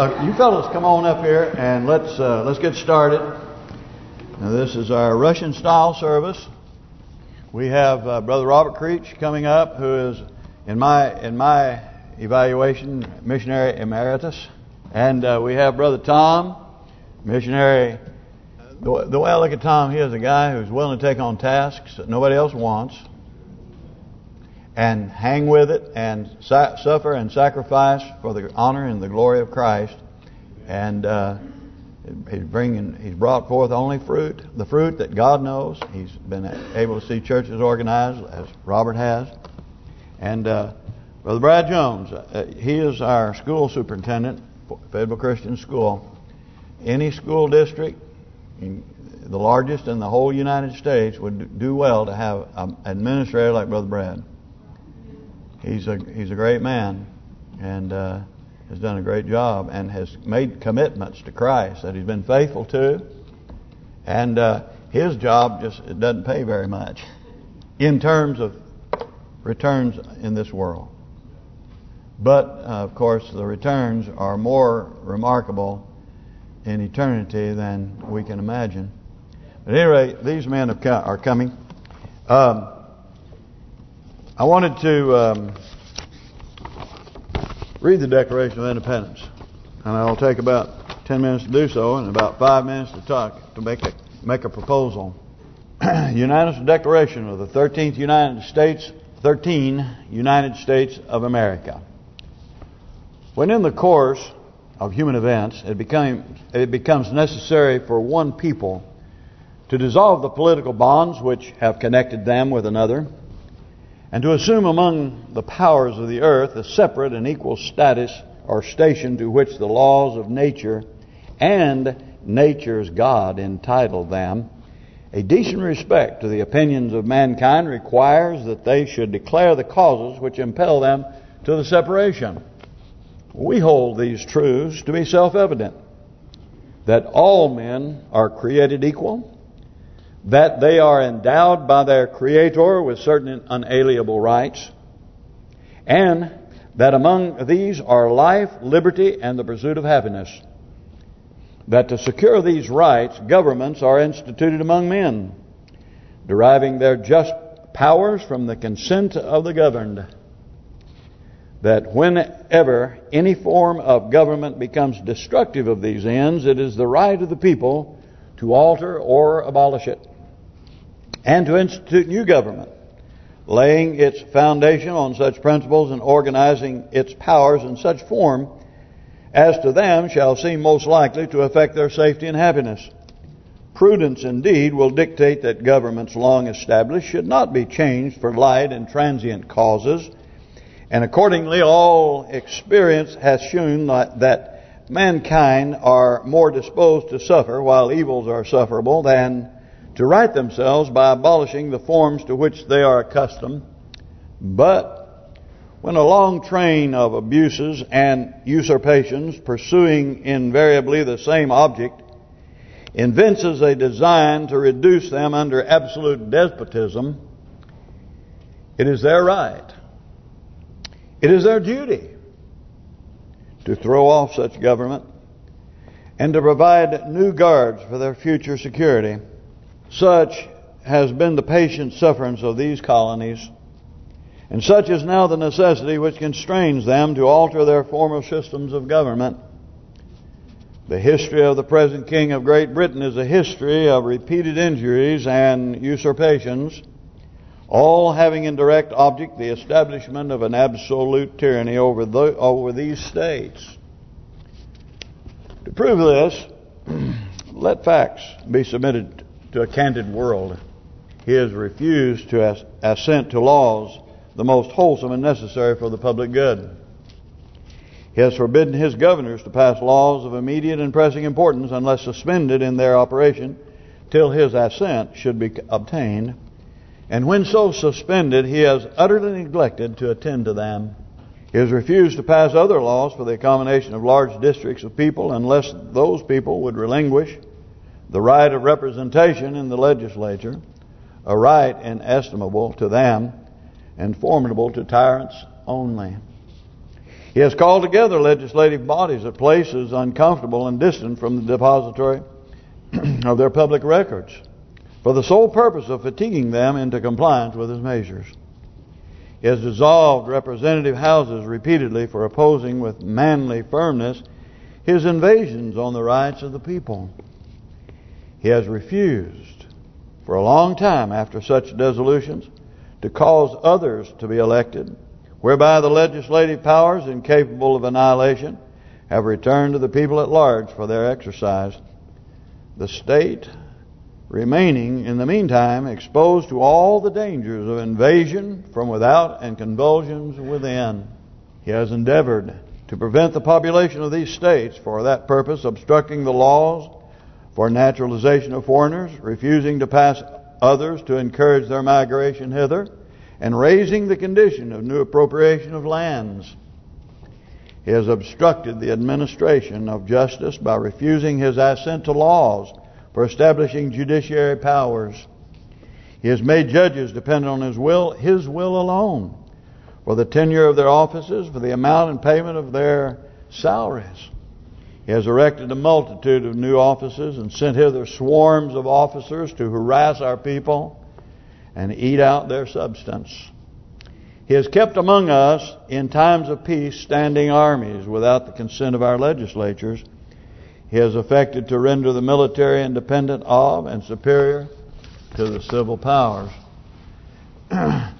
Uh, you fellas come on up here and let's uh, let's get started. Now this is our Russian style service. We have uh, Brother Robert Creech coming up, who is in my in my evaluation missionary emeritus, and uh, we have Brother Tom, missionary. The, the way I look at Tom, he is a guy who's willing to take on tasks that nobody else wants and hang with it and suffer and sacrifice for the honor and the glory of Christ. And uh, he's bringing, he's brought forth only fruit, the fruit that God knows. He's been able to see churches organized as Robert has. And uh, Brother Brad Jones, uh, he is our school superintendent, Fayetteville Christian School. Any school district, the largest in the whole United States, would do well to have an administrator like Brother Brad he's a he's a great man and uh, has done a great job and has made commitments to Christ that he's been faithful to. And uh, his job just it doesn't pay very much in terms of returns in this world. But, uh, of course, the returns are more remarkable in eternity than we can imagine. At any rate, these men are coming. Um, I wanted to um, read the Declaration of Independence, and I'll take about 10 minutes to do so, and about five minutes to talk to make a make a proposal. Unanimous Declaration of the 13th United States, 13 United States of America. When in the course of human events, it became it becomes necessary for one people to dissolve the political bonds which have connected them with another and to assume among the powers of the earth a separate and equal status or station to which the laws of nature and nature's God entitle them, a decent respect to the opinions of mankind requires that they should declare the causes which impel them to the separation. We hold these truths to be self-evident, that all men are created equal, that they are endowed by their Creator with certain unalienable rights, and that among these are life, liberty, and the pursuit of happiness. That to secure these rights, governments are instituted among men, deriving their just powers from the consent of the governed. That whenever any form of government becomes destructive of these ends, it is the right of the people to alter or abolish it and to institute new government, laying its foundation on such principles and organizing its powers in such form as to them shall seem most likely to affect their safety and happiness. Prudence indeed will dictate that governments long established should not be changed for light and transient causes, and accordingly all experience has shown that mankind are more disposed to suffer while evils are sufferable than to right themselves by abolishing the forms to which they are accustomed. But when a long train of abuses and usurpations pursuing invariably the same object evinces a design to reduce them under absolute despotism, it is their right, it is their duty to throw off such government and to provide new guards for their future security. Such has been the patient sufferance of these colonies, and such is now the necessity which constrains them to alter their former systems of government. The history of the present King of Great Britain is a history of repeated injuries and usurpations, all having in direct object the establishment of an absolute tyranny over the, over these states. To prove this, let facts be submitted to a candid world. He has refused to assent to laws the most wholesome and necessary for the public good. He has forbidden his governors to pass laws of immediate and pressing importance unless suspended in their operation till his assent should be obtained. And when so suspended, he has utterly neglected to attend to them. He has refused to pass other laws for the accommodation of large districts of people unless those people would relinquish the right of representation in the legislature, a right inestimable to them and formidable to tyrants only. He has called together legislative bodies at places uncomfortable and distant from the depository of their public records for the sole purpose of fatiguing them into compliance with his measures. He has dissolved representative houses repeatedly for opposing with manly firmness his invasions on the rights of the people. He has refused for a long time after such dissolutions to cause others to be elected, whereby the legislative powers incapable of annihilation have returned to the people at large for their exercise. The state remaining in the meantime exposed to all the dangers of invasion from without and convulsions within. He has endeavored to prevent the population of these states for that purpose, obstructing the laws for naturalization of foreigners, refusing to pass others to encourage their migration hither, and raising the condition of new appropriation of lands. He has obstructed the administration of justice by refusing his assent to laws for establishing judiciary powers. He has made judges dependent on his will, his will alone, for the tenure of their offices, for the amount and payment of their salaries. He has erected a multitude of new offices and sent hither swarms of officers to harass our people and eat out their substance. He has kept among us, in times of peace, standing armies without the consent of our legislatures, he has affected to render the military independent of and superior to the civil powers. that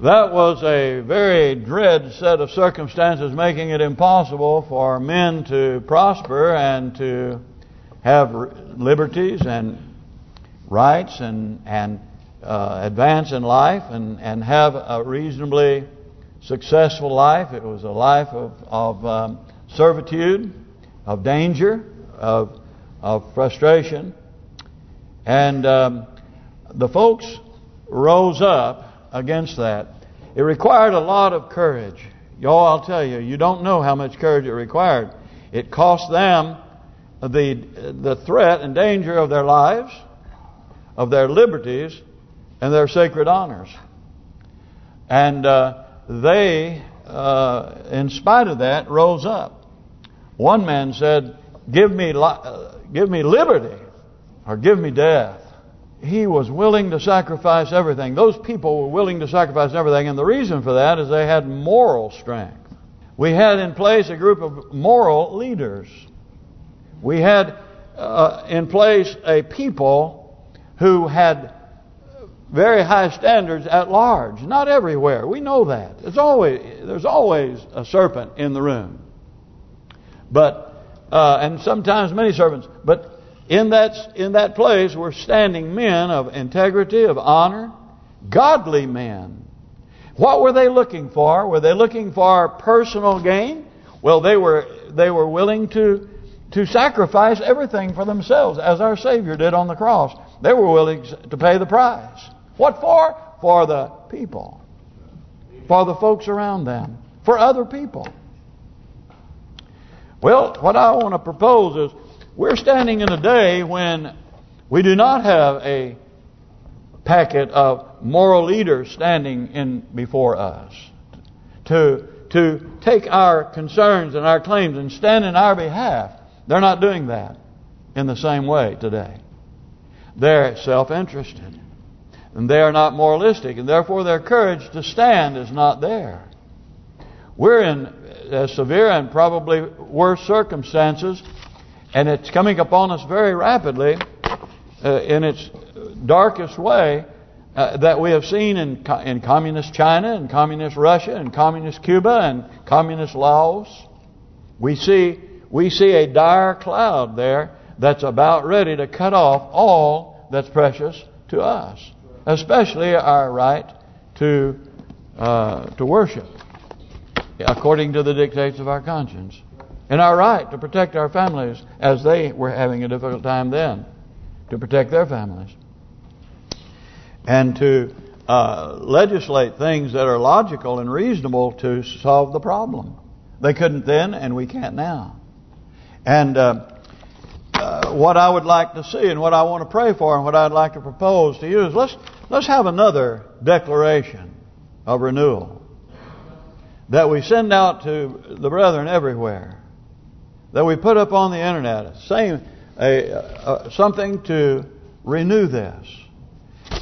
was a very dread set of circumstances making it impossible for men to prosper and to have liberties and rights and and uh, advance in life and and have a reasonably successful life. It was a life of of um, servitude of danger, of of frustration, and um, the folks rose up against that. It required a lot of courage. Y'all, I'll tell you, you don't know how much courage it required. It cost them the the threat and danger of their lives, of their liberties, and their sacred honors. And uh, they, uh, in spite of that, rose up. One man said, "Give me, uh, give me liberty, or give me death." He was willing to sacrifice everything. Those people were willing to sacrifice everything, and the reason for that is they had moral strength. We had in place a group of moral leaders. We had uh, in place a people who had very high standards at large. Not everywhere. We know that. There's always there's always a serpent in the room. But uh, and sometimes many servants. But in that in that place were standing men of integrity, of honor, godly men. What were they looking for? Were they looking for personal gain? Well, they were they were willing to to sacrifice everything for themselves, as our Savior did on the cross. They were willing to pay the price. What for? For the people. For the folks around them. For other people. Well, what I want to propose is we're standing in a day when we do not have a packet of moral leaders standing in before us to to take our concerns and our claims and stand in our behalf. They're not doing that in the same way today. They're self-interested. And they are not moralistic. And therefore their courage to stand is not there. We're in uh, severe and probably worse circumstances, and it's coming upon us very rapidly uh, in its darkest way uh, that we have seen in in communist China and communist Russia and communist Cuba and communist Laos. We see we see a dire cloud there that's about ready to cut off all that's precious to us, especially our right to uh, to worship according to the dictates of our conscience. And our right to protect our families as they were having a difficult time then. To protect their families. And to uh, legislate things that are logical and reasonable to solve the problem. They couldn't then and we can't now. And uh, uh, what I would like to see and what I want to pray for and what I'd like to propose to you is let's let's have another declaration of renewal that we send out to the brethren everywhere, that we put up on the internet, same a, something to renew this,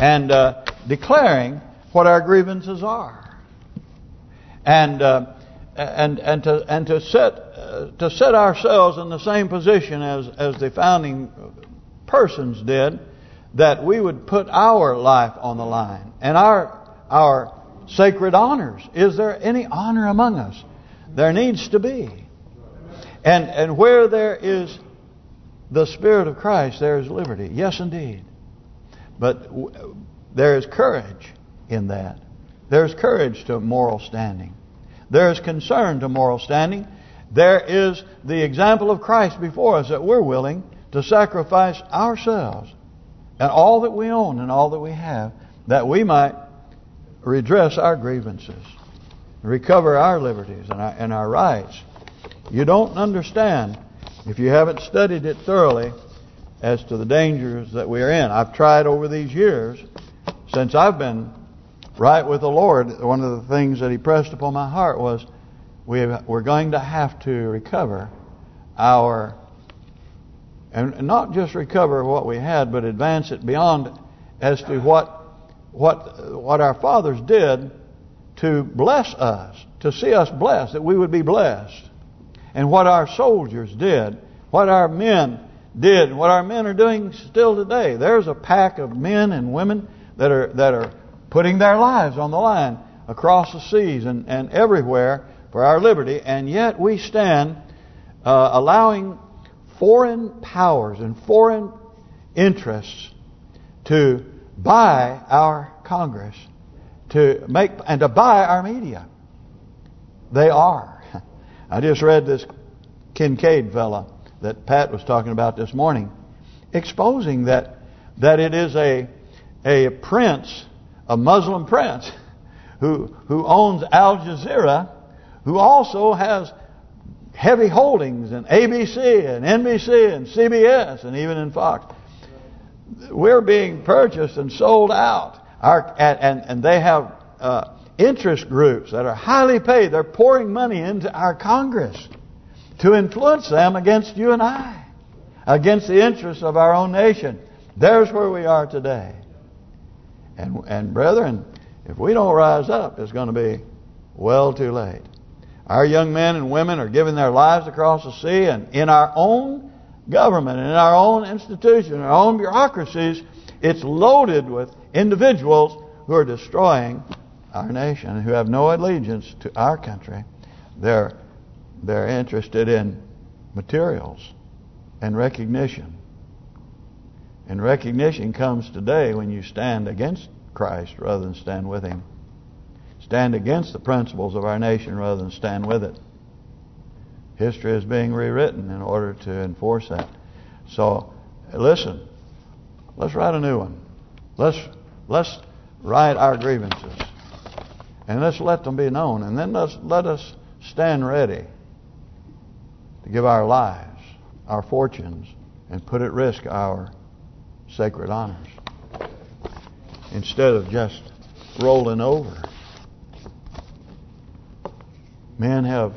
and uh, declaring what our grievances are, and uh, and and to and to set uh, to set ourselves in the same position as as the founding persons did, that we would put our life on the line and our our sacred honors. Is there any honor among us? There needs to be. And and where there is the Spirit of Christ, there is liberty. Yes, indeed. But there is courage in that. There is courage to moral standing. There is concern to moral standing. There is the example of Christ before us that we're willing to sacrifice ourselves and all that we own and all that we have that we might redress our grievances, recover our liberties and our, and our rights. You don't understand if you haven't studied it thoroughly as to the dangers that we are in. I've tried over these years, since I've been right with the Lord, one of the things that He pressed upon my heart was we we're going to have to recover our, and not just recover what we had, but advance it beyond as to what what what our fathers did to bless us, to see us blessed, that we would be blessed. And what our soldiers did, what our men did, what our men are doing still today. There's a pack of men and women that are that are putting their lives on the line across the seas and, and everywhere for our liberty. And yet we stand uh, allowing foreign powers and foreign interests to buy our Congress, to make and to buy our media. They are. I just read this Kincaid fella that Pat was talking about this morning, exposing that that it is a a prince, a Muslim prince, who who owns Al Jazeera, who also has heavy holdings in ABC and NBC and CBS and even in Fox. We're being purchased and sold out. Our and and they have uh, interest groups that are highly paid. They're pouring money into our Congress to influence them against you and I, against the interests of our own nation. There's where we are today. And and brethren, if we don't rise up, it's going to be well too late. Our young men and women are giving their lives across the sea, and in our own government, in our own institution, our own bureaucracies, it's loaded with individuals who are destroying our nation, who have no allegiance to our country. They're they're interested in materials and recognition. And recognition comes today when you stand against Christ rather than stand with Him. Stand against the principles of our nation rather than stand with it. History is being rewritten in order to enforce that. So, listen, let's write a new one. Let's let's write our grievances. And let's let them be known. And then let's let us stand ready to give our lives, our fortunes, and put at risk our sacred honors. Instead of just rolling over. Men have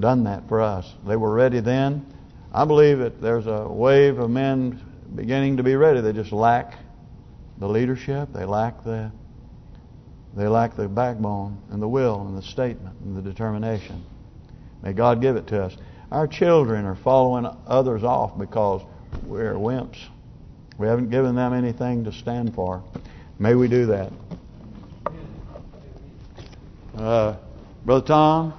done that for us. They were ready then. I believe that there's a wave of men beginning to be ready. They just lack the leadership. They lack the they lack the backbone and the will and the statement and the determination. May God give it to us. Our children are following others off because we're wimps. We haven't given them anything to stand for. May we do that. Uh, Brother Tom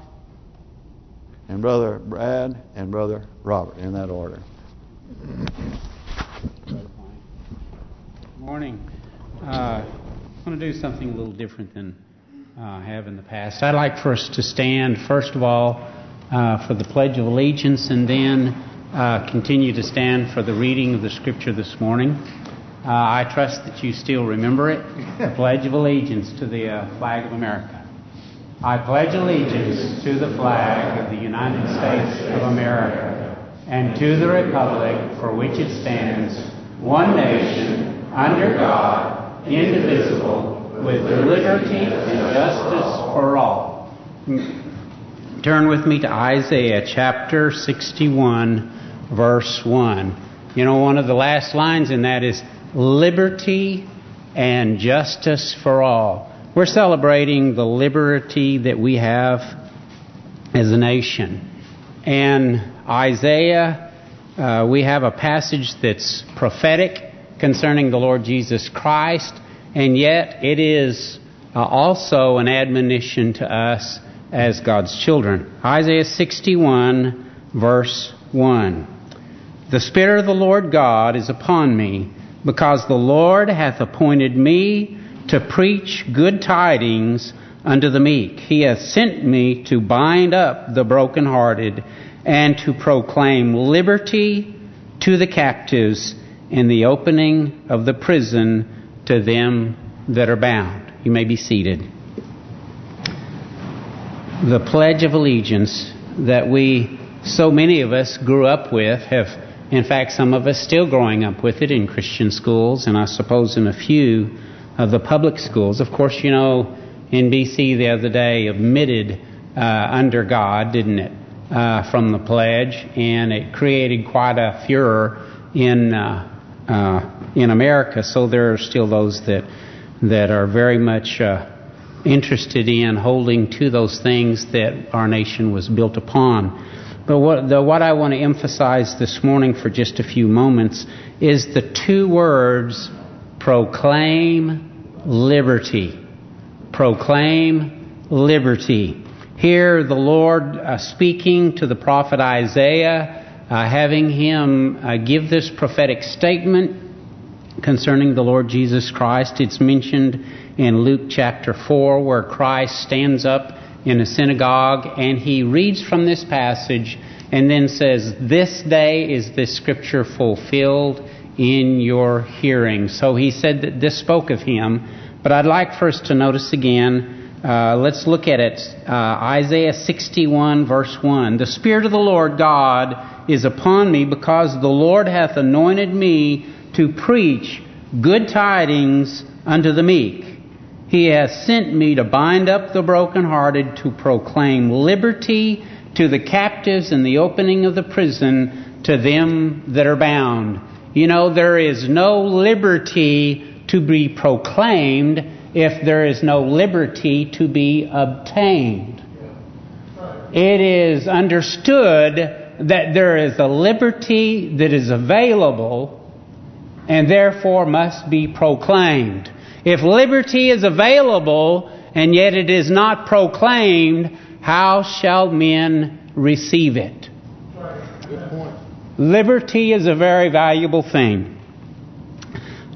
and Brother Brad and Brother Robert in that order. Morning. Uh, I want to do something a little different than uh, I have in the past. I'd like for us to stand, first of all, uh, for the Pledge of Allegiance and then uh, continue to stand for the reading of the Scripture this morning. Uh, I trust that you still remember it. The Pledge of Allegiance to the uh, flag of America. I pledge allegiance to the flag of the United States of America and to the republic for which it stands, one nation, under God, indivisible, with liberty and justice for all. turn with me to Isaiah chapter 61, verse 1. You know, one of the last lines in that is liberty and justice for all. We're celebrating the liberty that we have as a nation. And Isaiah, uh, we have a passage that's prophetic concerning the Lord Jesus Christ, and yet it is uh, also an admonition to us as God's children. Isaiah 61, verse 1. The Spirit of the Lord God is upon me, because the Lord hath appointed me to preach good tidings unto the meek. He hath sent me to bind up the brokenhearted and to proclaim liberty to the captives and the opening of the prison to them that are bound. You may be seated. The Pledge of Allegiance that we, so many of us, grew up with, have, in fact, some of us still growing up with it in Christian schools, and I suppose in a few of the public schools. Of course, you know, NBC the other day admitted uh, under God, didn't it, uh, from the pledge, and it created quite a furor in uh, uh in America. So there are still those that that are very much uh, interested in holding to those things that our nation was built upon. But what, the, what I want to emphasize this morning for just a few moments is the two words proclaim liberty proclaim liberty. Here, the Lord uh, speaking to the prophet Isaiah, uh, having him uh, give this prophetic statement concerning the Lord Jesus Christ. It's mentioned in Luke chapter 4, where Christ stands up in a synagogue and he reads from this passage and then says, This day is this scripture fulfilled in your hearing. So he said that this spoke of him. But I'd like first to notice again, uh, let's look at it. Uh, Isaiah 61, verse 1. The Spirit of the Lord God is upon me because the Lord hath anointed me to preach good tidings unto the meek. He hath sent me to bind up the brokenhearted, to proclaim liberty to the captives and the opening of the prison to them that are bound. You know, there is no liberty to be proclaimed if there is no liberty to be obtained. It is understood that there is a liberty that is available and therefore must be proclaimed. If liberty is available and yet it is not proclaimed, how shall men receive it? Liberty is a very valuable thing.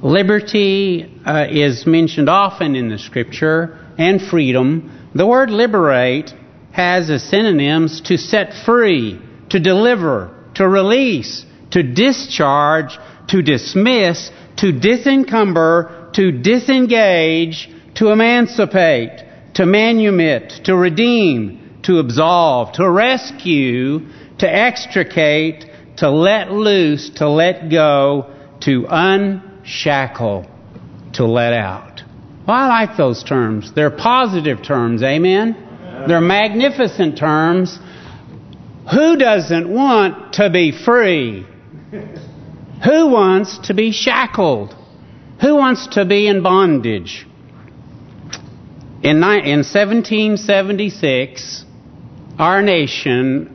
Liberty uh, is mentioned often in the scripture and freedom. The word liberate has as synonyms to set free, to deliver, to release, to discharge, to dismiss, to disencumber, to disengage, to emancipate, to manumit, to redeem, to absolve, to rescue, to extricate, to let loose, to let go, to unshackle, to let out. Well, I like those terms. They're positive terms, amen? They're magnificent terms. Who doesn't want to be free? Who wants to be shackled? Who wants to be in bondage? In, in 1776, our nation,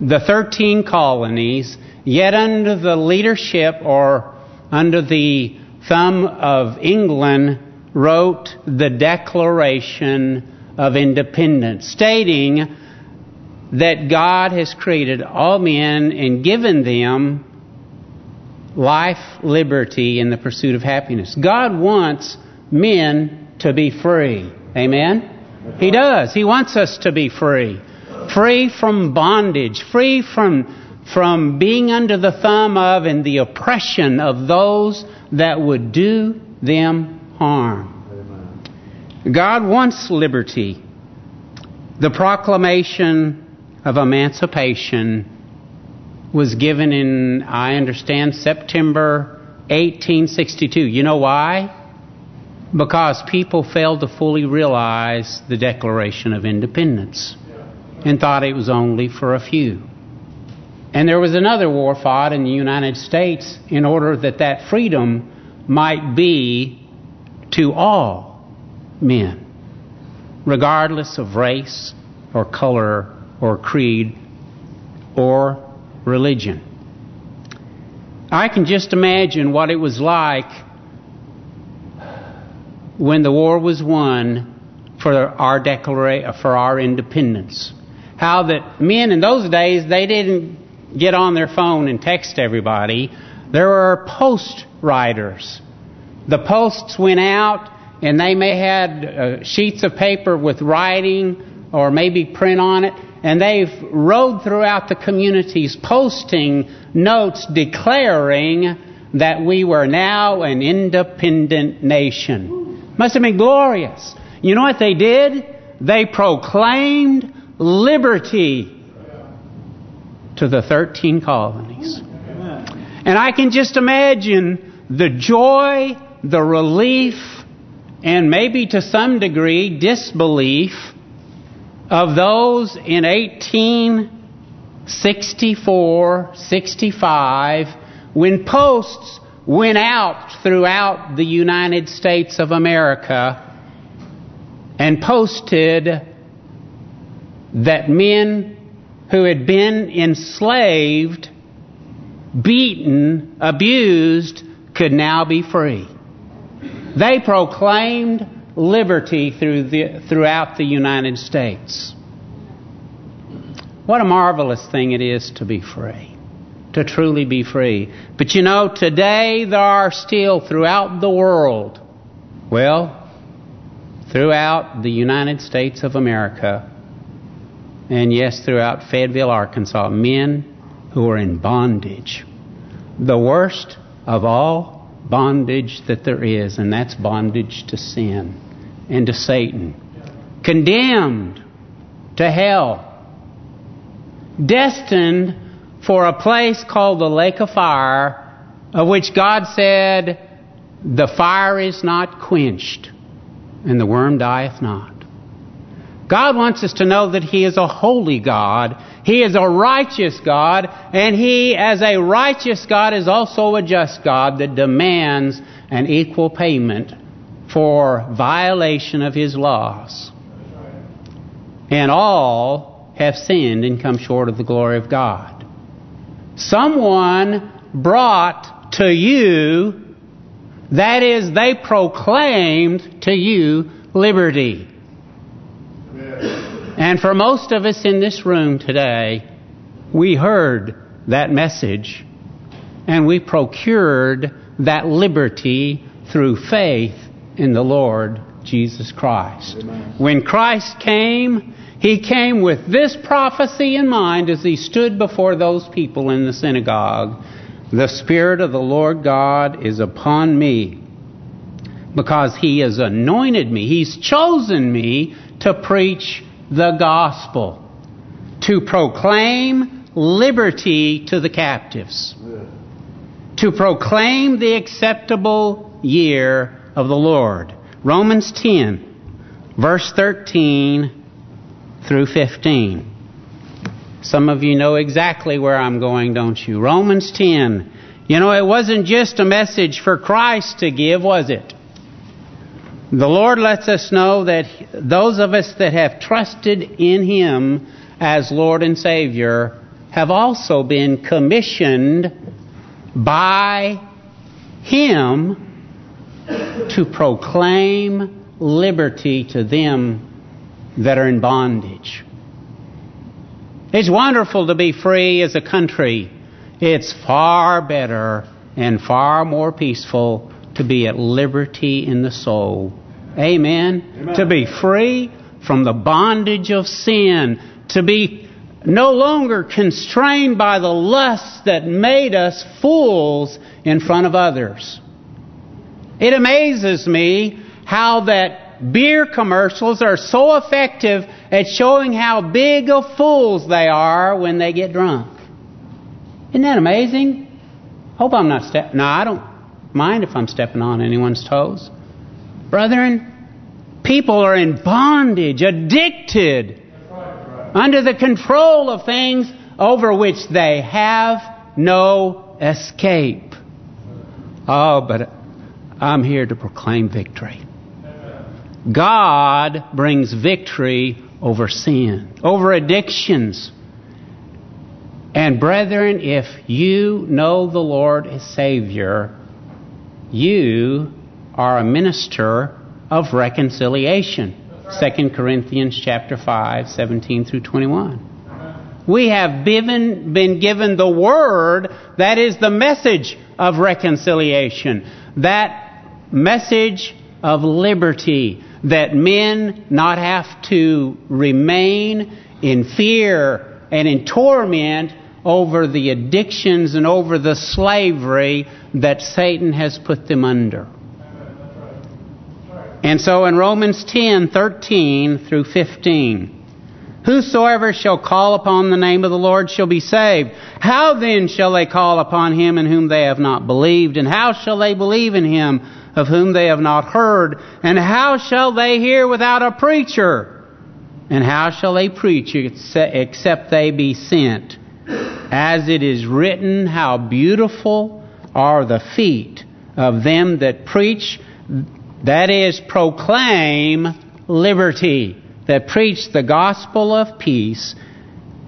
the 13 colonies, yet under the leadership or under the thumb of England, wrote the Declaration of Independence, stating that God has created all men and given them life, liberty, and the pursuit of happiness. God wants men to be free. Amen? He does. He wants us to be free. Free from bondage, free from from being under the thumb of and the oppression of those that would do them harm. God wants liberty. The proclamation of emancipation was given in, I understand, September 1862. You know why? because people failed to fully realize the Declaration of Independence and thought it was only for a few. And there was another war fought in the United States in order that that freedom might be to all men, regardless of race or color or creed or religion. I can just imagine what it was like when the war was won for our declaration for our independence. How that men in those days they didn't get on their phone and text everybody. There were post riders. The posts went out and they may had uh, sheets of paper with writing or maybe print on it and they've rode throughout the communities posting notes declaring that we were now an independent nation. Must have been glorious. You know what they did? They proclaimed liberty to the 13 colonies. And I can just imagine the joy, the relief, and maybe to some degree disbelief of those in 1864, 65, when posts went out throughout the United States of America and posted that men who had been enslaved, beaten, abused, could now be free. They proclaimed liberty through the, throughout the United States. What a marvelous thing it is to be free, to truly be free. But you know, today there are still throughout the world, well, throughout the United States of America, and yes, throughout Fayetteville, Arkansas, men who are in bondage. The worst of all bondage that there is, and that's bondage to sin and to Satan. Condemned to hell. Destined for a place called the lake of fire, of which God said, The fire is not quenched, and the worm dieth not. God wants us to know that He is a holy God. He is a righteous God. And He, as a righteous God, is also a just God that demands an equal payment for violation of His laws. And all have sinned and come short of the glory of God. Someone brought to you, that is, they proclaimed to you liberty. And for most of us in this room today, we heard that message and we procured that liberty through faith in the Lord Jesus Christ. Amen. When Christ came, he came with this prophecy in mind as he stood before those people in the synagogue. The Spirit of the Lord God is upon me because he has anointed me. He's chosen me to preach the gospel, to proclaim liberty to the captives, to proclaim the acceptable year of the Lord. Romans 10, verse 13 through 15. Some of you know exactly where I'm going, don't you? Romans 10. You know, it wasn't just a message for Christ to give, was it? The Lord lets us know that those of us that have trusted in Him as Lord and Savior have also been commissioned by Him to proclaim liberty to them that are in bondage. It's wonderful to be free as a country. It's far better and far more peaceful to be at liberty in the soul. Amen. Amen. To be free from the bondage of sin. To be no longer constrained by the lusts that made us fools in front of others. It amazes me how that beer commercials are so effective at showing how big of fools they are when they get drunk. Isn't that amazing? Hope I'm not stepping. No, I don't mind if I'm stepping on anyone's toes. Brethren, people are in bondage, addicted, under the control of things over which they have no escape. Oh, but I'm here to proclaim victory. God brings victory over sin, over addictions. And brethren, if you know the Lord as Savior, you are a minister of reconciliation. 2 Corinthians chapter 5, 17 through 21. We have been, been given the word that is the message of reconciliation. That message of liberty that men not have to remain in fear and in torment over the addictions and over the slavery that Satan has put them under. And so in Romans 10, 13 through 15, Whosoever shall call upon the name of the Lord shall be saved. How then shall they call upon him in whom they have not believed? And how shall they believe in him of whom they have not heard? And how shall they hear without a preacher? And how shall they preach except they be sent? As it is written, how beautiful are the feet of them that preach, that is, proclaim liberty, that preach the gospel of peace,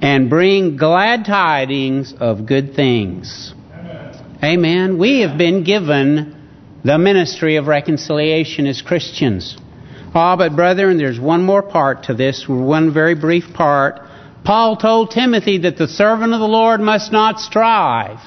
and bring glad tidings of good things. Amen. Amen. We have been given the ministry of reconciliation as Christians. Ah, oh, but brethren, there's one more part to this, one very brief part. Paul told Timothy that the servant of the Lord must not strive.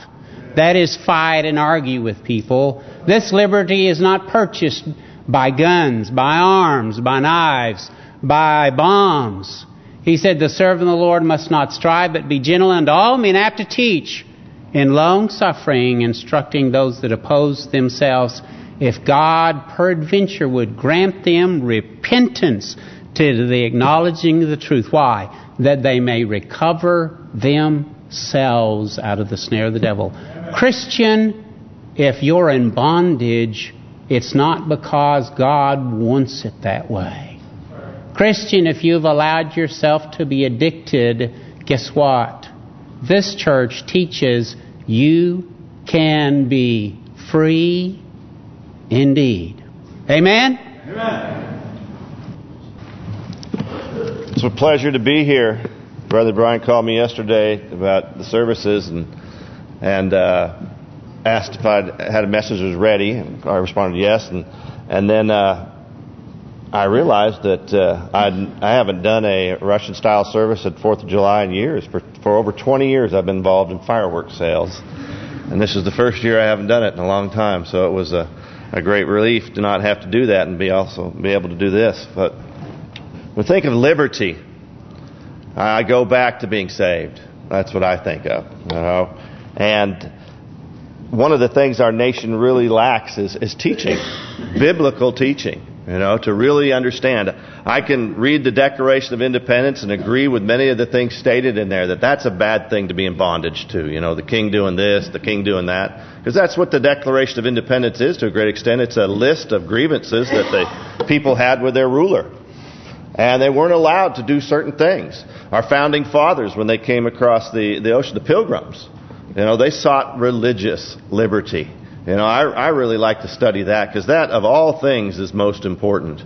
That is, fight and argue with people. This liberty is not purchased by guns, by arms, by knives, by bombs. He said, The servant of the Lord must not strive, but be gentle unto all men, apt to teach, in long suffering, instructing those that oppose themselves, if God peradventure would grant them repentance to the acknowledging of the truth. Why? That they may recover themselves out of the snare of the devil. Christian, if you're in bondage, it's not because God wants it that way. Christian, if you've allowed yourself to be addicted, guess what? This church teaches you can be free indeed. Amen? Amen. It's a pleasure to be here. Brother Brian called me yesterday about the services and and uh, asked if I had a message that was ready. I responded yes. And and then uh, I realized that uh, I I haven't done a Russian style service at Fourth of July in years. For for over 20 years, I've been involved in fireworks sales, and this is the first year I haven't done it in a long time. So it was a a great relief to not have to do that and be also be able to do this. But when I think of liberty, I go back to being saved. That's what I think of, you know. And one of the things our nation really lacks is, is teaching, biblical teaching. You know, to really understand. I can read the Declaration of Independence and agree with many of the things stated in there that that's a bad thing to be in bondage to. You know, the king doing this, the king doing that. Because that's what the Declaration of Independence is to a great extent. It's a list of grievances that the people had with their ruler. And they weren't allowed to do certain things. Our founding fathers, when they came across the, the ocean, the pilgrims, you know, they sought religious liberty. You know, I, I really like to study that because that, of all things, is most important.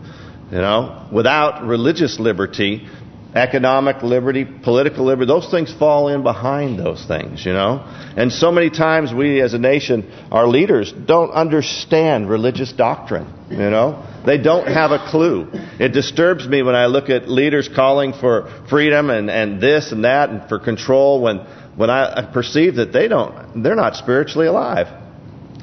You know, without religious liberty, economic liberty, political liberty, those things fall in behind those things, you know. And so many times we as a nation, our leaders, don't understand religious doctrine, you know. They don't have a clue. It disturbs me when I look at leaders calling for freedom and, and this and that and for control when, when I perceive that they don't, they're not spiritually alive.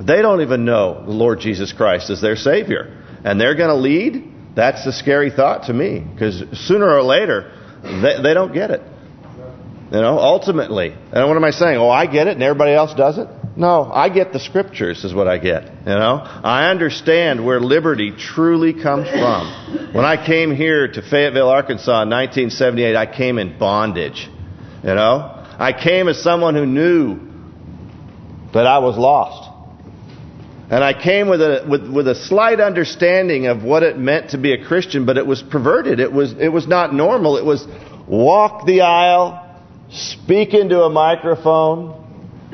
They don't even know the Lord Jesus Christ as their Savior. And they're going to lead? That's the scary thought to me. Because sooner or later, they, they don't get it. You know, ultimately. And what am I saying? Oh, I get it and everybody else doesn't? No, I get the scriptures is what I get. You know, I understand where liberty truly comes from. When I came here to Fayetteville, Arkansas in 1978, I came in bondage. You know, I came as someone who knew that I was lost. And I came with a with with a slight understanding of what it meant to be a Christian, but it was perverted. It was it was not normal. It was walk the aisle, speak into a microphone,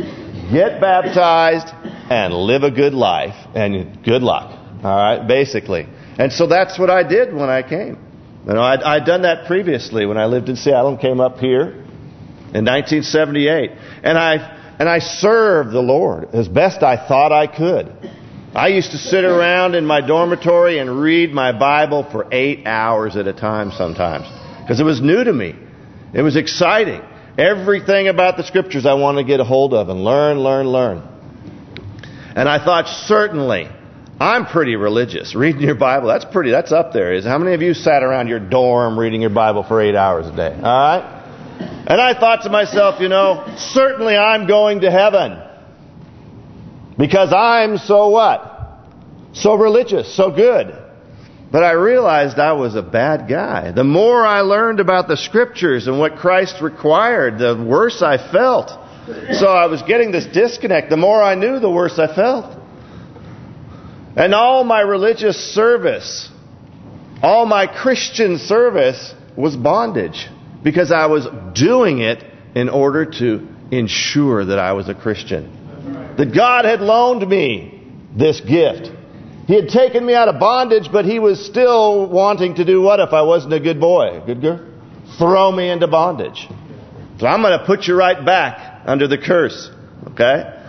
get baptized, and live a good life. And good luck. All right, basically. And so that's what I did when I came. You know, I'd, I'd done that previously when I lived in Seattle and came up here in 1978. And I and I served the Lord as best I thought I could. I used to sit around in my dormitory and read my Bible for eight hours at a time sometimes. Because it was new to me. It was exciting. Everything about the Scriptures I wanted to get a hold of and learn, learn, learn. And I thought, certainly, I'm pretty religious. Reading your Bible, that's pretty, that's up there. Is How many of you sat around your dorm reading your Bible for eight hours a day? All right? And I thought to myself, you know, certainly I'm going to heaven. Because I'm so what? So religious, so good. But I realized I was a bad guy. The more I learned about the Scriptures and what Christ required, the worse I felt. So I was getting this disconnect. The more I knew, the worse I felt. And all my religious service, all my Christian service was bondage because I was doing it in order to ensure that I was a Christian. That God had loaned me this gift. He had taken me out of bondage, but he was still wanting to do what if I wasn't a good boy? Good girl? Throw me into bondage. So I'm going to put you right back under the curse. Okay?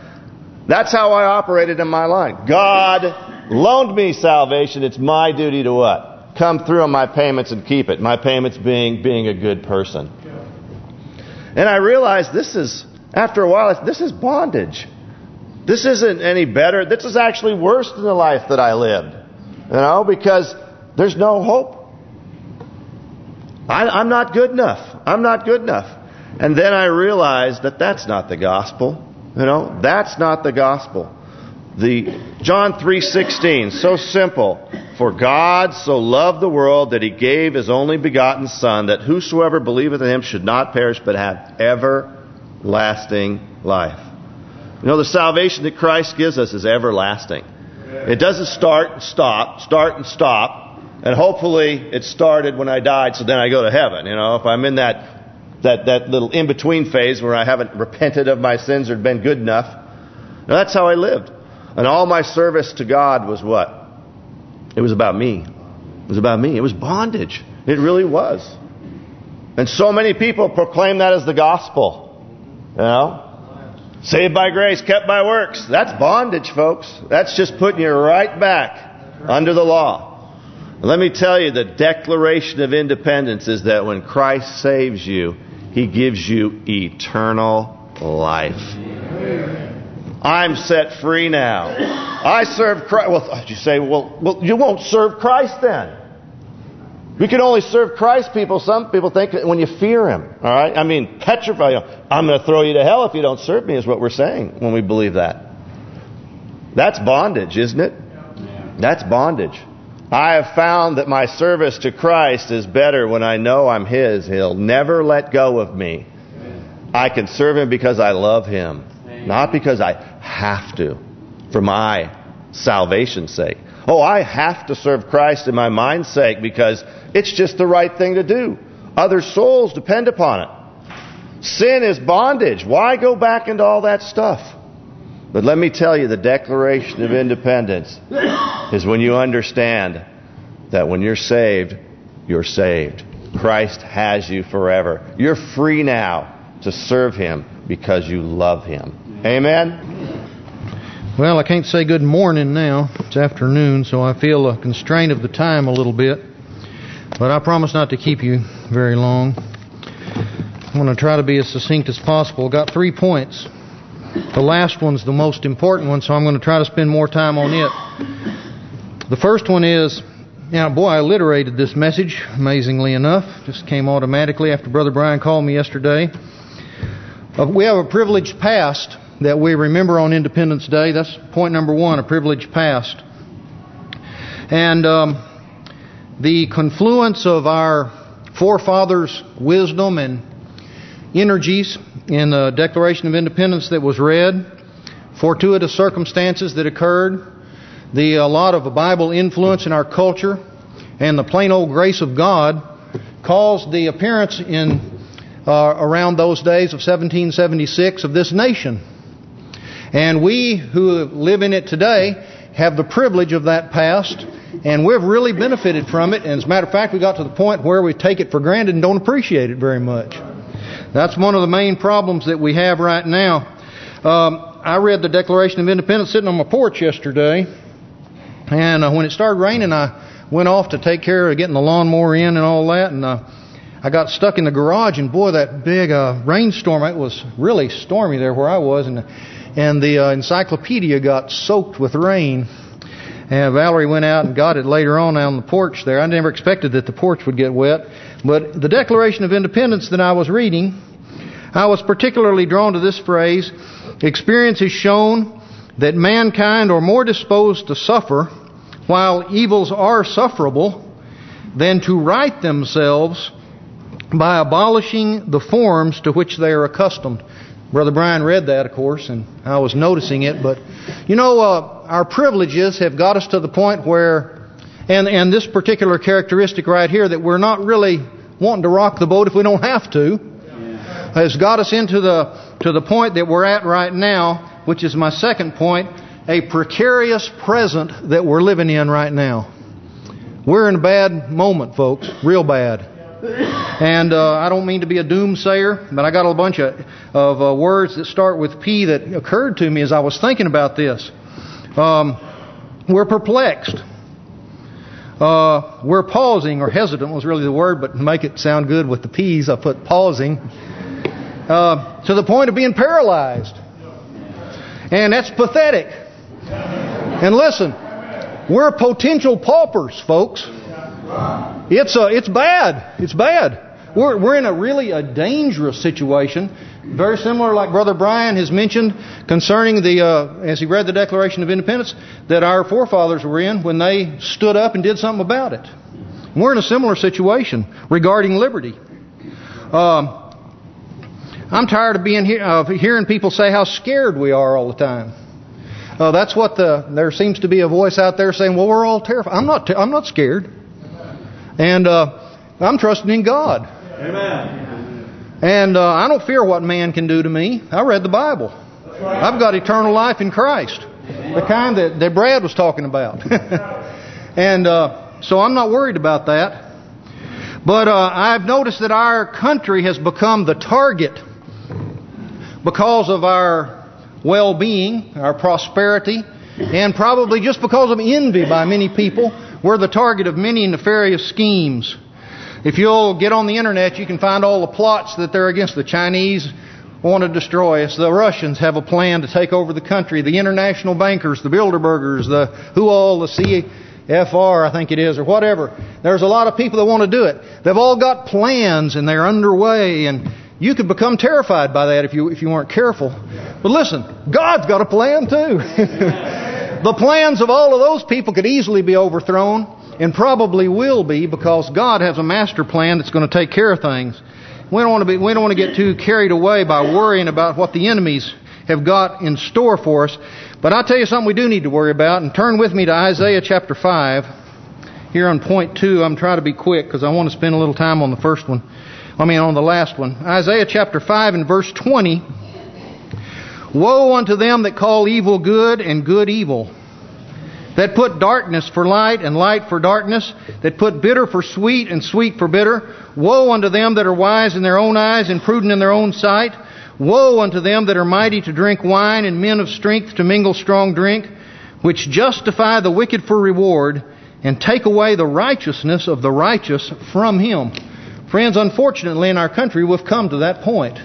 That's how I operated in my life. God loaned me salvation. It's my duty to what? Come through on my payments and keep it. My payments being being a good person. And I realized this is, after a while, this is bondage. This isn't any better. This is actually worse than the life that I lived. You know, because there's no hope. I, I'm not good enough. I'm not good enough. And then I realized that that's not the gospel. You know, that's not the gospel. The John 3:16, so simple. For God so loved the world that he gave his only begotten Son, that whosoever believeth in him should not perish but have everlasting life. You know, the salvation that Christ gives us is everlasting. It doesn't start and stop, start and stop, and hopefully it started when I died, so then I go to heaven. You know, if I'm in that that that little in-between phase where I haven't repented of my sins or been good enough, now, that's how I lived. And all my service to God was what? It was about me. It was about me. It was bondage. It really was. And so many people proclaim that as the gospel. You know? Saved by grace, kept by works. That's bondage, folks. That's just putting you right back under the law. let me tell you, the Declaration of Independence is that when Christ saves you, He gives you eternal life. I'm set free now. I serve Christ. Well, you say, well, well, you won't serve Christ then. We can only serve Christ, people. Some people think when you fear Him. All right? I mean, petrify. Know, I'm going to throw you to hell if you don't serve me is what we're saying when we believe that. That's bondage, isn't it? That's bondage. I have found that my service to Christ is better when I know I'm His. He'll never let go of me. I can serve Him because I love Him. Not because I have to for my salvation's sake. Oh, I have to serve Christ in my mind's sake because it's just the right thing to do. Other souls depend upon it. Sin is bondage. Why go back into all that stuff? But let me tell you, the Declaration of Independence is when you understand that when you're saved, you're saved. Christ has you forever. You're free now to serve Him because you love Him. Amen? Well, I can't say good morning now. It's afternoon, so I feel a constraint of the time a little bit. But I promise not to keep you very long. I'm going to try to be as succinct as possible. Got three points. The last one's the most important one, so I'm going to try to spend more time on it. The first one is, now, boy, I alliterated this message, amazingly enough. Just came automatically after Brother Brian called me yesterday. Uh, we have a privileged past that we remember on Independence Day. That's point number one, a privileged past. And um, the confluence of our forefathers' wisdom and energies in the Declaration of Independence that was read, fortuitous circumstances that occurred, the a lot of a Bible influence in our culture and the plain old grace of God caused the appearance in uh, around those days of 1776 of this nation. And we who live in it today have the privilege of that past and we've really benefited from it. And as a matter of fact, we got to the point where we take it for granted and don't appreciate it very much. That's one of the main problems that we have right now. Um, I read the Declaration of Independence sitting on my porch yesterday. And uh, when it started raining, I went off to take care of getting the lawnmower in and all that. And uh, I got stuck in the garage. And boy, that big uh, rainstorm, it was really stormy there where I was. And, and the uh, encyclopedia got soaked with rain. And Valerie went out and got it later on on the porch there. I never expected that the porch would get wet. But the Declaration of Independence that I was reading, I was particularly drawn to this phrase, experience has shown that mankind are more disposed to suffer while evils are sufferable than to right themselves by abolishing the forms to which they are accustomed. Brother Brian read that, of course, and I was noticing it. But, you know, uh, our privileges have got us to the point where, and and this particular characteristic right here, that we're not really wanting to rock the boat if we don't have to, has got us into the to the point that we're at right now, which is my second point, a precarious present that we're living in right now. We're in a bad moment, folks, real bad. And uh, I don't mean to be a doomsayer, but I got a bunch of, of uh, words that start with P that occurred to me as I was thinking about this. Um, we're perplexed. Uh, we're pausing, or hesitant was really the word, but to make it sound good with the P's, I put pausing. Uh, to the point of being paralyzed. And that's pathetic. And listen, we're potential paupers, folks. It's uh, it's bad. It's bad. We're we're in a really a dangerous situation, very similar like Brother Brian has mentioned concerning the uh, as he read the Declaration of Independence that our forefathers were in when they stood up and did something about it. We're in a similar situation regarding liberty. Um, I'm tired of being here, of hearing people say how scared we are all the time. Uh, that's what the there seems to be a voice out there saying, "Well, we're all terrified." I'm not. I'm not scared. And uh, I'm trusting in God. Amen. And uh, I don't fear what man can do to me. I read the Bible. I've got eternal life in Christ. The kind that, that Brad was talking about. and uh, so I'm not worried about that. But uh, I've noticed that our country has become the target because of our well-being, our prosperity, and probably just because of envy by many people we're the target of many nefarious schemes. If you'll get on the internet, you can find all the plots that they're against. The Chinese want to destroy us. The Russians have a plan to take over the country. The international bankers, the Bilderbergers, the who all, the CFR, I think it is, or whatever. There's a lot of people that want to do it. They've all got plans and they're underway and you could become terrified by that if you if you weren't careful. But listen, God's got a plan too. The plans of all of those people could easily be overthrown and probably will be because God has a master plan that's going to take care of things. We don't want to be we don't want to get too carried away by worrying about what the enemies have got in store for us. But I'll tell you something we do need to worry about and turn with me to Isaiah chapter 5. Here on point 2, I'm trying to be quick because I want to spend a little time on the first one. I mean on the last one. Isaiah chapter 5 and verse 20 Woe unto them that call evil good and good evil, that put darkness for light and light for darkness, that put bitter for sweet and sweet for bitter. Woe unto them that are wise in their own eyes and prudent in their own sight. Woe unto them that are mighty to drink wine and men of strength to mingle strong drink, which justify the wicked for reward and take away the righteousness of the righteous from him. Friends, unfortunately in our country we've come to that point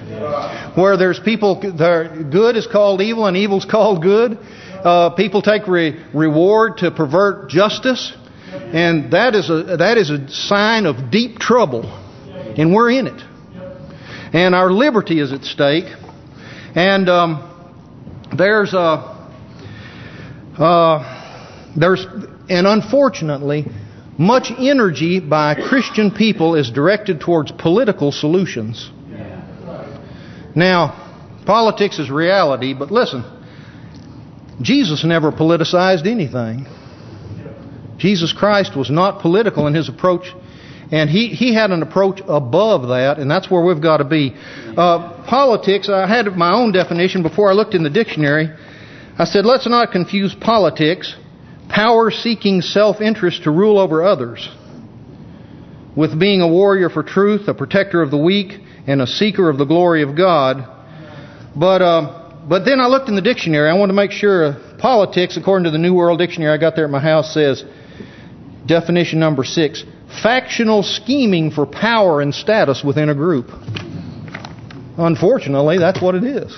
where there's people, good is called evil and evil's called good. Uh, people take re reward to pervert justice, and that is a that is a sign of deep trouble, and we're in it. And our liberty is at stake, and um, there's a uh, there's and unfortunately much energy by Christian people is directed towards political solutions. Now, politics is reality, but listen, Jesus never politicized anything. Jesus Christ was not political in his approach, and he, he had an approach above that, and that's where we've got to be. Uh, politics, I had my own definition before I looked in the dictionary. I said, let's not confuse politics, power-seeking self-interest to rule over others, with being a warrior for truth, a protector of the weak, and a seeker of the glory of God. But uh, but then I looked in the dictionary. I wanted to make sure politics, according to the New World Dictionary I got there at my house, says definition number six: factional scheming for power and status within a group. Unfortunately, that's what it is.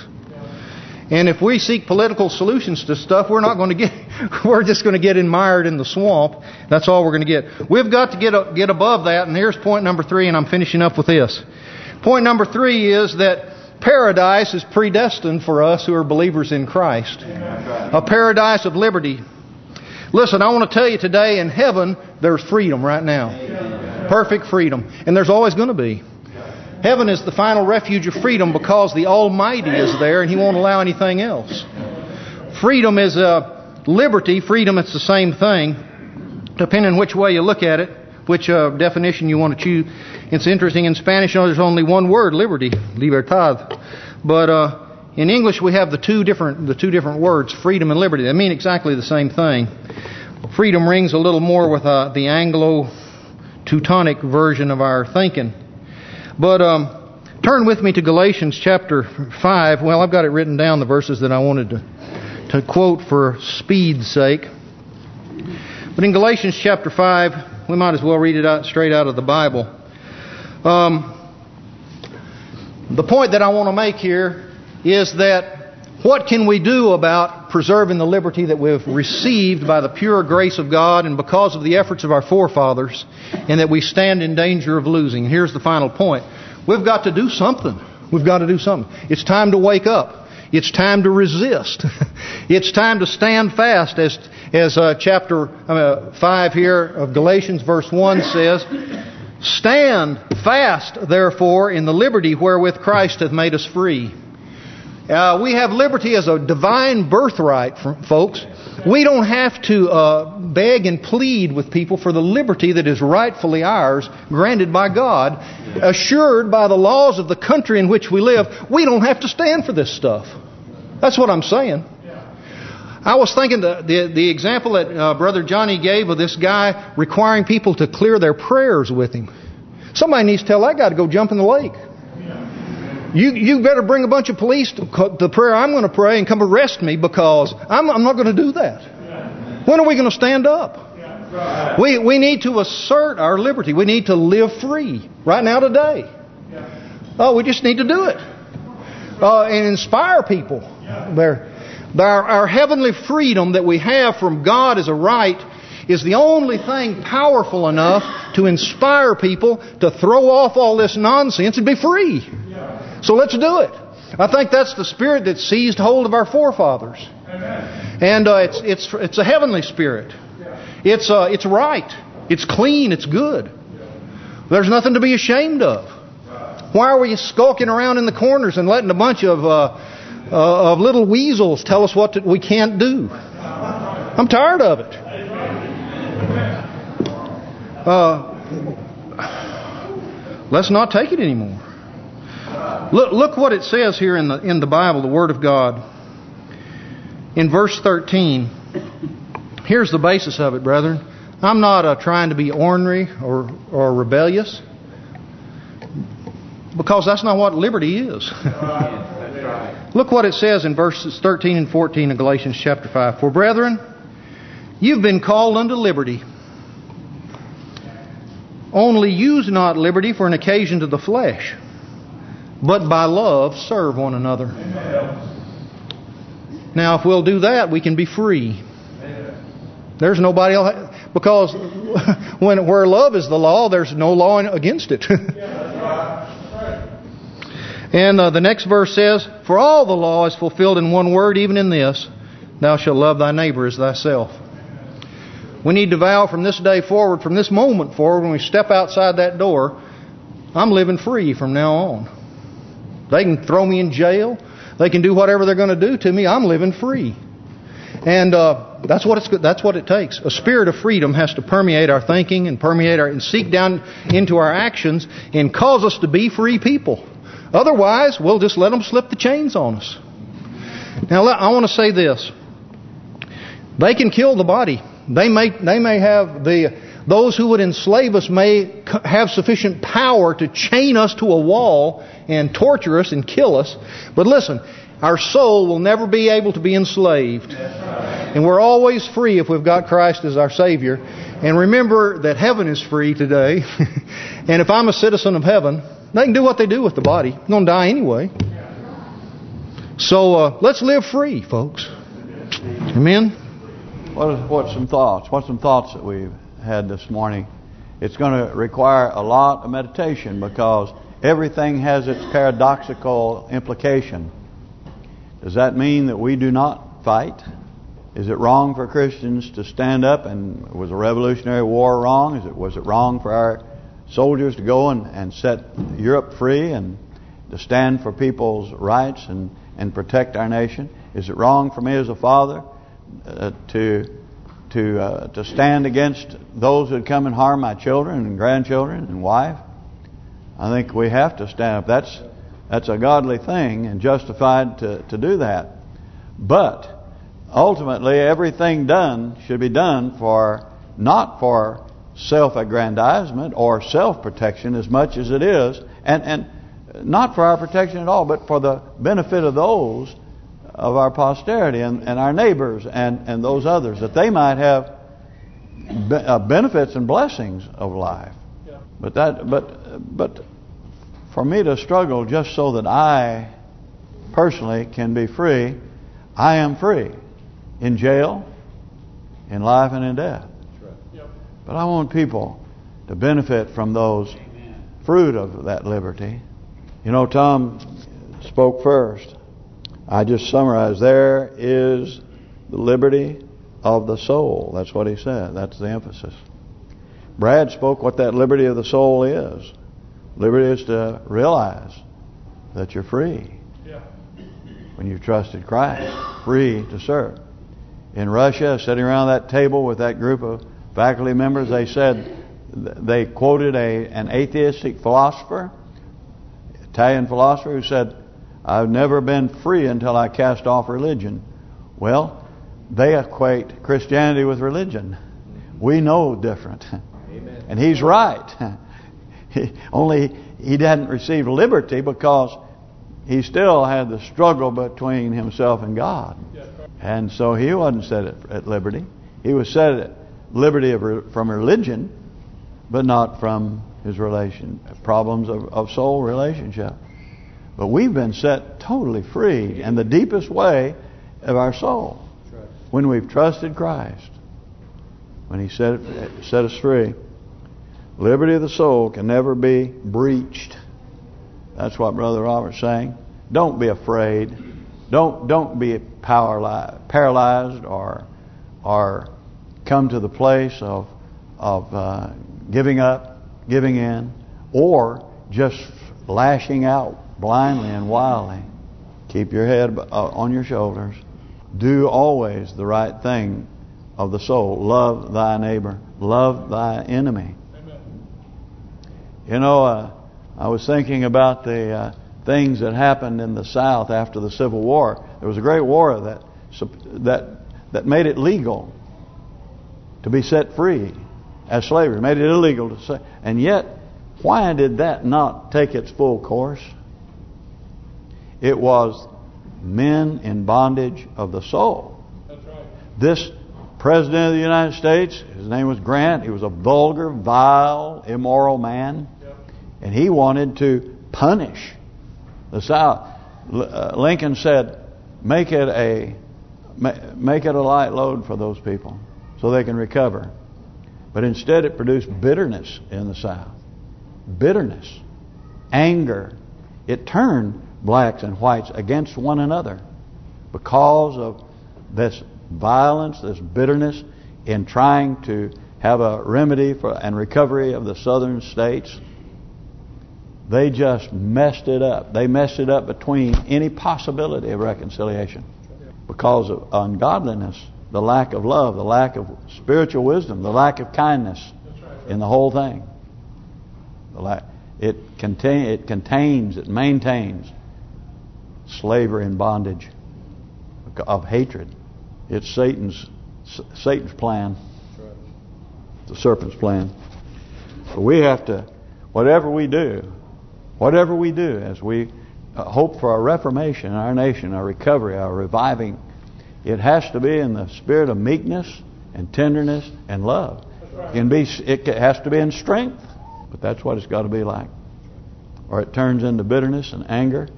And if we seek political solutions to stuff, we're not going to get. We're just going to get mired in the swamp. That's all we're going to get. We've got to get get above that. And here's point number three, and I'm finishing up with this. Point number three is that paradise is predestined for us who are believers in Christ. A paradise of liberty. Listen, I want to tell you today, in heaven, there's freedom right now. Perfect freedom. And there's always going to be. Heaven is the final refuge of freedom because the Almighty is there and He won't allow anything else. Freedom is a liberty. Freedom, it's the same thing. Depending on which way you look at it, which uh, definition you want to choose. It's interesting, in Spanish there's only one word, liberty, libertad. But uh, in English we have the two different the two different words, freedom and liberty. They mean exactly the same thing. Freedom rings a little more with uh, the Anglo-Teutonic version of our thinking. But um, turn with me to Galatians chapter 5. Well, I've got it written down, the verses that I wanted to, to quote for speed's sake. But in Galatians chapter 5, we might as well read it out straight out of the Bible. Um, the point that I want to make here is that what can we do about preserving the liberty that we've received by the pure grace of God and because of the efforts of our forefathers and that we stand in danger of losing. Here's the final point. We've got to do something. We've got to do something. It's time to wake up. It's time to resist. it's time to stand fast as as uh, chapter uh, 5 here of Galatians verse 1 says, Stand fast, therefore, in the liberty wherewith Christ hath made us free. Uh, we have liberty as a divine birthright, folks. We don't have to uh, beg and plead with people for the liberty that is rightfully ours, granted by God, assured by the laws of the country in which we live. We don't have to stand for this stuff. That's what I'm saying. I was thinking the the, the example that uh, Brother Johnny gave of this guy requiring people to clear their prayers with him. Somebody needs to tell that guy to go jump in the lake. You you better bring a bunch of police to the prayer I'm going to pray and come arrest me because I'm, I'm not going to do that. When are we going to stand up? We we need to assert our liberty. We need to live free right now today. Oh, we just need to do it uh, and inspire people. There, our, our heavenly freedom that we have from God as a right is the only thing powerful enough to inspire people to throw off all this nonsense and be free. So let's do it. I think that's the spirit that seized hold of our forefathers. And uh, it's it's it's a heavenly spirit. It's uh, it's right. It's clean. It's good. There's nothing to be ashamed of. Why are we skulking around in the corners and letting a bunch of uh, uh, of little weasels tell us what to, we can't do? I'm tired of it. Uh, let's not take it anymore. Look, look what it says here in the in the Bible, the Word of God. In verse 13, here's the basis of it, brethren. I'm not uh, trying to be ornery or or rebellious, because that's not what liberty is. Look what it says in verses 13 and 14 of Galatians chapter 5. For brethren, you've been called unto liberty. Only use not liberty for an occasion to the flesh but by love serve one another. Now, if we'll do that, we can be free. There's nobody else because when where love is the law, there's no law against it. and uh, the next verse says, "For all the law is fulfilled in one word, even in this: Thou shalt love thy neighbor as thyself." We need to vow from this day forward, from this moment forward, when we step outside that door, I'm living free from now on. They can throw me in jail. They can do whatever they're going to do to me. I'm living free. And uh, that's what it's that's what it takes. A spirit of freedom has to permeate our thinking and permeate our and seek down into our actions and cause us to be free people. Otherwise, we'll just let them slip the chains on us. Now, I want to say this: they can kill the body. They may they may have the those who would enslave us may have sufficient power to chain us to a wall and torture us and kill us. But listen, our soul will never be able to be enslaved. And we're always free if we've got Christ as our Savior. And remember that heaven is free today. and if I'm a citizen of heaven, they can do what they do with the body. I'm going to die anyway. So uh, let's live free, folks. Amen. What what's some thoughts? What's some thoughts that we've had this morning? It's going to require a lot of meditation because everything has its paradoxical implication. Does that mean that we do not fight? Is it wrong for Christians to stand up and was the revolutionary war wrong? Is it was it wrong for our soldiers to go and, and set Europe free and to stand for people's rights and, and protect our nation? Is it wrong for me as a father uh, to to uh, to stand against those who come and harm my children and grandchildren and wife? I think we have to stand up. That's that's a godly thing and justified to, to do that. But ultimately everything done should be done for not for self-aggrandizement or self-protection as much as it is and and not for our protection at all but for the benefit of those of our posterity and, and our neighbors and, and those others that they might have be, uh, benefits and blessings of life. Yeah. But that but but for me to struggle just so that I personally can be free, I am free in jail, in life and in death. Right. Yep. But I want people to benefit from those Amen. fruit of that liberty. You know, Tom spoke first. I just summarized, there is the liberty of the soul. That's what he said. That's the emphasis. Brad spoke what that liberty of the soul is. Liberty is to realize that you're free. Yeah. When you've trusted Christ, free to serve. In Russia, sitting around that table with that group of faculty members, they said they quoted a an atheistic philosopher, Italian philosopher, who said, "I've never been free until I cast off religion." Well, they equate Christianity with religion. We know different. Amen. And he's right. Only he didn't receive liberty because he still had the struggle between himself and God. And so he wasn't set at, liberty. He was set at liberty of, from religion, but not from his relation problems of, of soul relationship. But we've been set totally free in the deepest way of our soul when we've trusted Christ. When He set set us free. Liberty of the soul can never be breached. That's what Brother Robert's saying. Don't be afraid. Don't don't be paralyzed or or come to the place of of uh, giving up, giving in, or just lashing out blindly and wildly. Keep your head uh, on your shoulders. Do always the right thing of the soul. Love thy neighbor. Love thy enemy. You know, uh, I was thinking about the uh, things that happened in the South after the Civil War. There was a great war that that that made it legal to be set free as slavery, made it illegal to say. And yet, why did that not take its full course? It was men in bondage of the soul. That's right. This President of the United States, his name was Grant. He was a vulgar, vile, immoral man. And he wanted to punish the South. Uh, Lincoln said, make it a make it a light load for those people so they can recover. But instead it produced bitterness in the South. Bitterness. Anger. It turned blacks and whites against one another because of this violence, this bitterness in trying to have a remedy for and recovery of the southern states. They just messed it up. They messed it up between any possibility of reconciliation. because of ungodliness, the lack of love, the lack of spiritual wisdom, the lack of kindness in the whole thing. It contain, it contains, it maintains slavery and bondage of hatred. It's Satan's Satan's plan, the serpent's plan. But we have to, whatever we do, whatever we do, as we uh, hope for a reformation our nation, our recovery, our reviving, it has to be in the spirit of meekness and tenderness and love. It can be, it has to be in strength, but that's what it's got to be like. Or it turns into bitterness and anger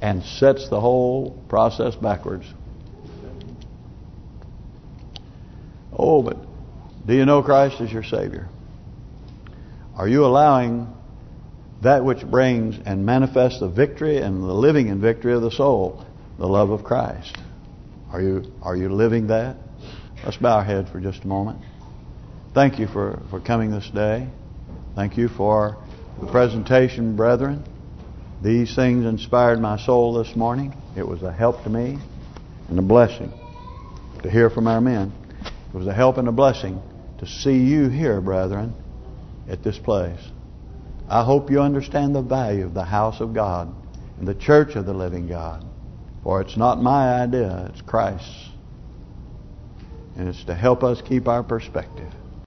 and sets the whole process backwards. Oh, but do you know Christ as your Savior? Are you allowing that which brings and manifests the victory and the living in victory of the soul, the love of Christ? Are you are you living that? Let's bow our heads for just a moment. Thank you for, for coming this day. Thank you for the presentation, brethren. These things inspired my soul this morning. It was a help to me and a blessing to hear from our men. It was a help and a blessing to see you here, brethren, at this place. I hope you understand the value of the house of God and the church of the living God. For it's not my idea, it's Christ's. And it's to help us keep our perspective.